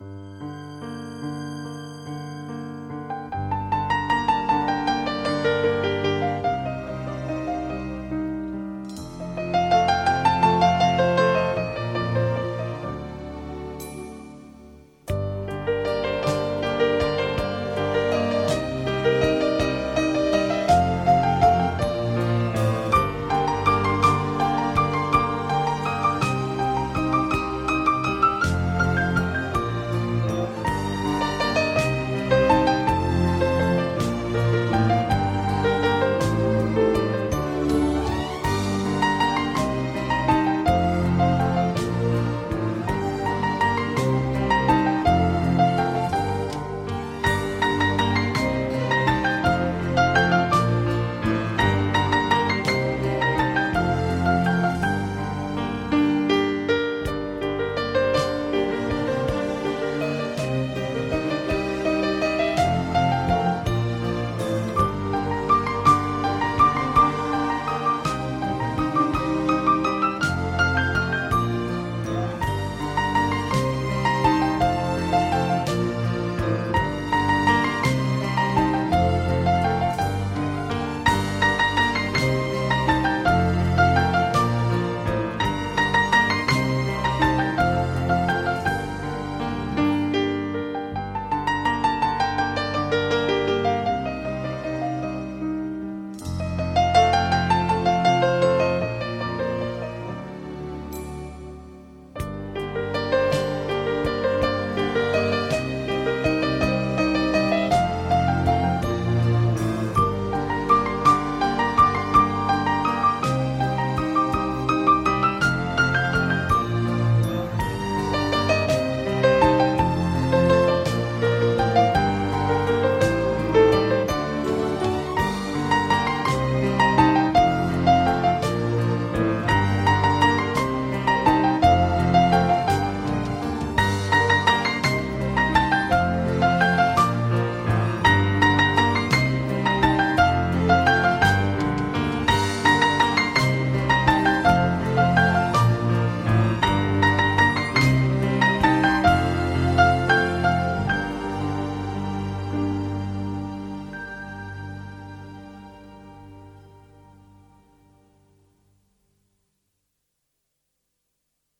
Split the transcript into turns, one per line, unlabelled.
you